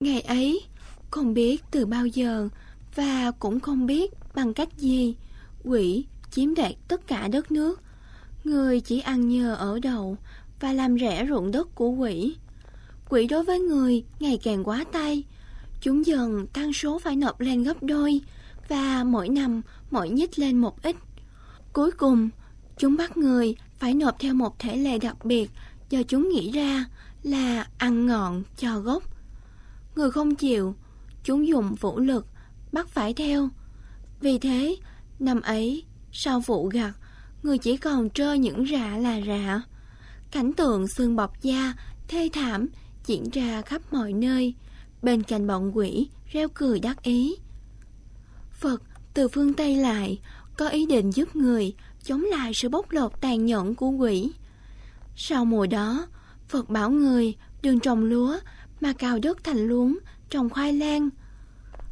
Ngày ấy, không biết từ bao giờ và cũng không biết bằng cách gì quỷ chiếm đoạt tất cả đất nước. Người chỉ ăn nhờ ở đậu và làm rẻ ruộng đất của quỷ. Quỷ đối với người ngày càng quá tay. Chúng dần tăng số phải nộp lên gấp đôi và mỗi năm mỗi nhích lên một ít. Cuối cùng, chúng bắt người phải nộp theo một thể lệ đặc biệt do chúng nghĩ ra là ăn ngọn cho gốc. Người không chịu, chúng dùng vũ lực bắt phải theo. Vì thế, năm ấy, sau vụ gặt, người chỉ còn trơ những rạ là rạ. Cảnh tượng xương bọc da, thê thảm diễn ra khắp mọi nơi, bên cạnh bọn quỷ reo cười đắc ý. Phật từ phương Tây lại có ý định giúp người chống lại sự bóc lột tàn nhẫn của quỷ. Sau mùa đó, Phật bảo người đừng trồng lúa mà cào đất thành luống, trồng khoai lang.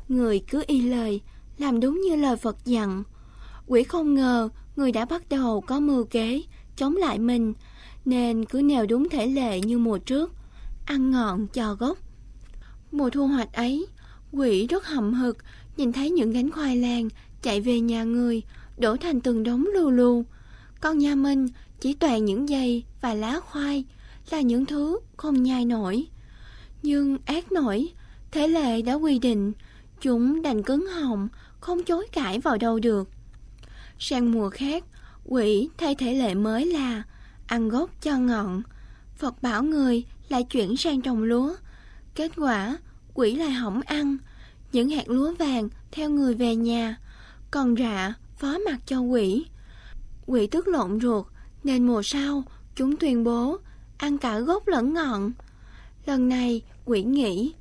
Người cứ y lời, làm đúng như lời Phật dặn. Quỷ không ngờ người đã bắt đầu có mưu kế, chống lại mình, nên cứ nèo đúng thể lệ như mùa trước, ăn ngọn cho gốc. Mùa thu hoạch ấy, quỷ rất hậm hực, nhìn thấy những gánh khoai lang chạy về nhà người, đổ thành từng đống lù lù. Con nhà mình chỉ toàn những dây và lá khoai, là những thứ không nhai nổi. Nhưng ác nổi, thế lệ đã quy định, chúng đành cứng họng, không chối cãi vào đâu được. Sang mùa khác, quỷ thay thể lệ mới là ăn gốc cho ngọn. Phật bảo người lại chuyển sang trồng lúa. Kết quả, quỷ lại hỏng ăn. Những hạt lúa vàng theo người về nhà, còn rạ phó mặt cho quỷ. Quỷ tức lộn ruột, nên mùa sau chúng tuyên bố ăn cả gốc lẫn ngọn. Lần này quỷ nghĩ,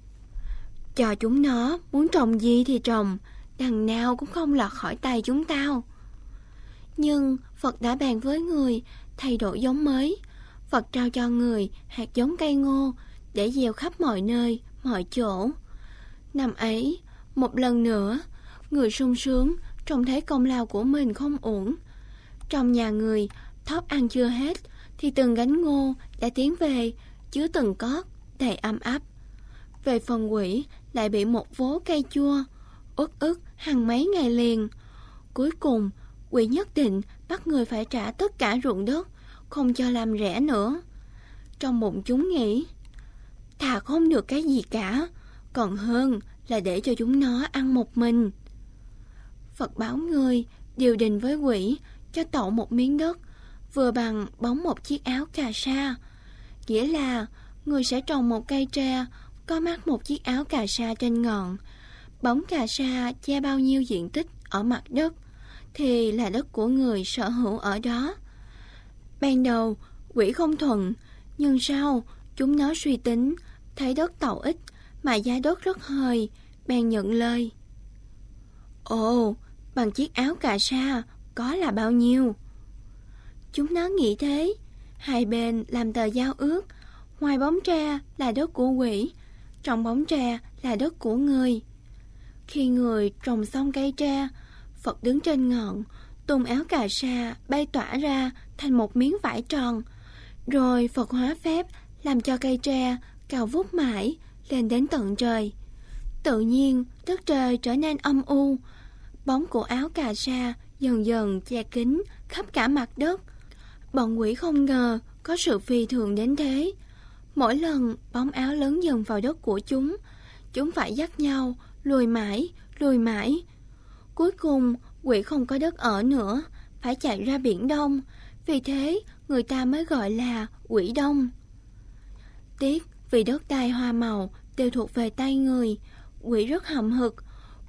cho chúng nó muốn trồng gì thì trồng, đằng nào cũng không lọt khỏi tay chúng tao. Nhưng Phật đã bàn với người thay đổi giống mới. Phật trao cho người hạt giống cây ngô để gieo khắp mọi nơi, mọi chỗ. Năm ấy, một lần nữa, người sung sướng trông thấy công lao của mình không ổn. Trong nhà người, thóc ăn chưa hết, thì từng gánh ngô đã tiến về, chứa từng cót, đầy âm áp. Về phần quỷ, lại bị một vố cây chua, ức ức hàng mấy ngày liền. Cuối cùng, quỷ nhất định bắt người phải trả tất cả ruộng đất, không cho làm rẻ nữa. Trong bụng chúng nghĩ, thà không được cái gì cả, còn hơn là để cho chúng nó ăn một mình. Phật báo người điều đình với quỷ cho tậu một miếng đất vừa bằng bóng một chiếc áo cà sa. Nghĩa là người sẽ trồng một cây tre có mắc một chiếc áo cà sa trên ngọn. Bóng cà sa che bao nhiêu diện tích ở mặt đất thì là đất của người sở hữu ở đó. Ban đầu, quỷ không thuận, nhưng sau, chúng nó suy tính, thấy đất tậu ít mà giá đất rất hơi, bèn nhận lời. Ồ, bằng chiếc áo cà sa, có là bao nhiêu? Chúng nó nghĩ thế, hai bên làm tờ giao ước, ngoài bóng tre là đất của quỷ, trong bóng tre là đất của người. Khi người trồng xong cây tre, Phật đứng trên ngọn, tung áo cà sa bay tỏa ra thành một miếng vải tròn. Rồi Phật hóa phép làm cho cây tre cao vút mãi lên đến tận trời. Tự nhiên đất trời trở nên âm u, bóng của áo cà sa dần dần che kín khắp cả mặt đất. Bọn quỷ không ngờ có sự phi thường đến thế. Mỗi lần bóng áo lớn dần vào đất của chúng, chúng phải dắt nhau, lùi mãi, lùi mãi. Cuối cùng, quỷ không có đất ở nữa, phải chạy ra biển Đông. Vì thế, người ta mới gọi là quỷ Đông. Tiếc vì đất đai hoa màu đều thuộc về tay người, quỷ rất hậm hực,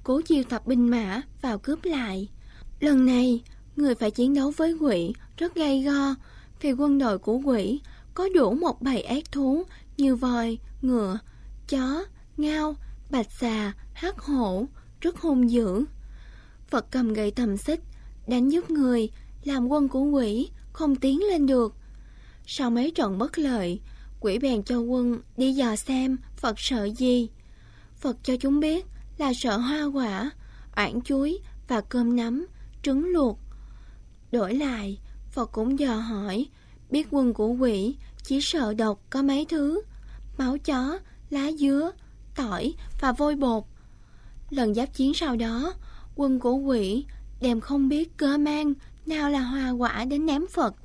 cố chiêu tập binh mã vào cướp lại. Lần này, người phải chiến đấu với quỷ rất gay go, vì quân đội của quỷ có đủ một bầy ác thú như voi, ngựa, chó, ngao, bạch xà, hắc hổ, rất hung dữ. Phật cầm gậy tầm xích, đánh giúp người, làm quân của quỷ, không tiến lên được. Sau mấy trận bất lợi, quỷ bèn cho quân đi dò xem Phật sợ gì. Phật cho chúng biết là sợ hoa quả, oản chuối và cơm nắm, trứng luộc. Đổi lại, Phật cũng dò hỏi, biết quân của quỷ chỉ sợ độc có mấy thứ, máu chó, lá dứa, tỏi và vôi bột. Lần giáp chiến sau đó, quân của quỷ đem không biết cớ mang nào là hoa quả đến ném Phật.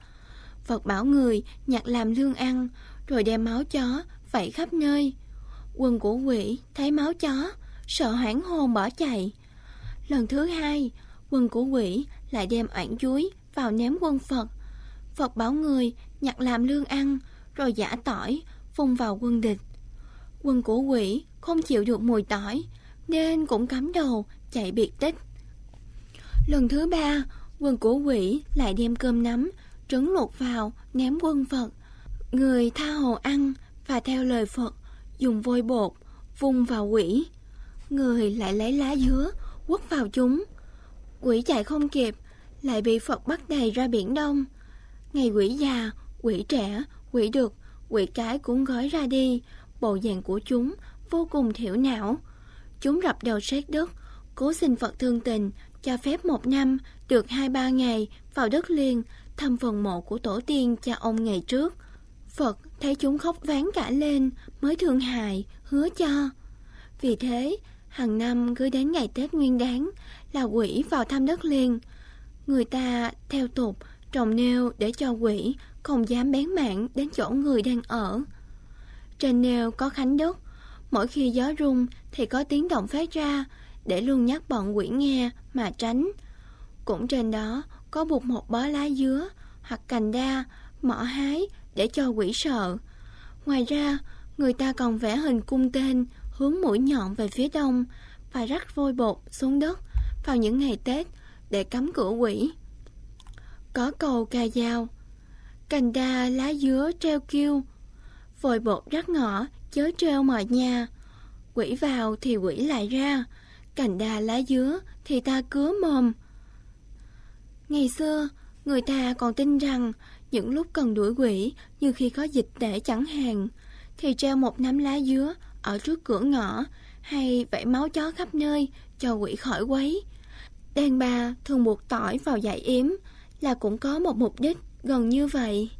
Phật bảo người nhặt làm lương ăn, rồi đem máu chó vẩy khắp nơi. Quân của quỷ thấy máu chó, sợ hoảng hồn bỏ chạy. Lần thứ hai, quân của quỷ lại đem oản chuối vào ném quân Phật. Phật bảo người nhặt làm lương ăn, rồi giả tỏi, phun vào quân địch. Quân của quỷ không chịu được mùi tỏi, nên cũng cắm đầu chạy biệt tích. Lần thứ ba, quân của quỷ lại đem cơm nắm, trứng luộc vào, ném quân Phật. Người tha hồ ăn và theo lời Phật, dùng vôi bột, vung vào quỷ. Người lại lấy lá dứa, quất vào chúng. Quỷ chạy không kịp, lại bị Phật bắt đầy ra biển đông. Ngày quỷ già, quỷ trẻ, quỷ được, quỷ cái cũng gói ra đi, bộ dạng của chúng vô cùng thiểu não. Chúng rập đầu sát đất, cố xin Phật thương tình, cho phép một năm được hai ba ngày vào đất liền thăm phần mộ của tổ tiên cha ông ngày trước. Phật thấy chúng khóc ván cả lên mới thương hại, hứa cho. Vì thế, hàng năm cứ đến ngày Tết Nguyên Đán là quỷ vào thăm đất liền. Người ta theo tục trồng nêu để cho quỷ không dám bén mạng đến chỗ người đang ở. Trên nêu có khánh đất, mỗi khi gió rung thì có tiếng động phát ra để luôn nhắc bọn quỷ nghe mà tránh. Cũng trên đó có buộc một bó lá dứa hoặc cành đa, mỏ hái để cho quỷ sợ. Ngoài ra, người ta còn vẽ hình cung tên hướng mũi nhọn về phía đông và rắc vôi bột xuống đất vào những ngày Tết để cắm cửa quỷ. Có cầu cà dao, cành đa lá dứa treo kêu, vôi bột rắc ngõ chớ treo mọi nhà. Quỷ vào thì quỷ lại ra, cành đa lá dứa thì ta cứa mồm. Ngày xưa, người ta còn tin rằng những lúc cần đuổi quỷ như khi có dịch tễ chẳng hạn, thì treo một nắm lá dứa ở trước cửa ngõ, hay vẫy máu chó khắp nơi cho quỷ khỏi quấy. Đàn bà thường buộc tỏi vào giải yếm là cũng có một mục đích gần như vậy.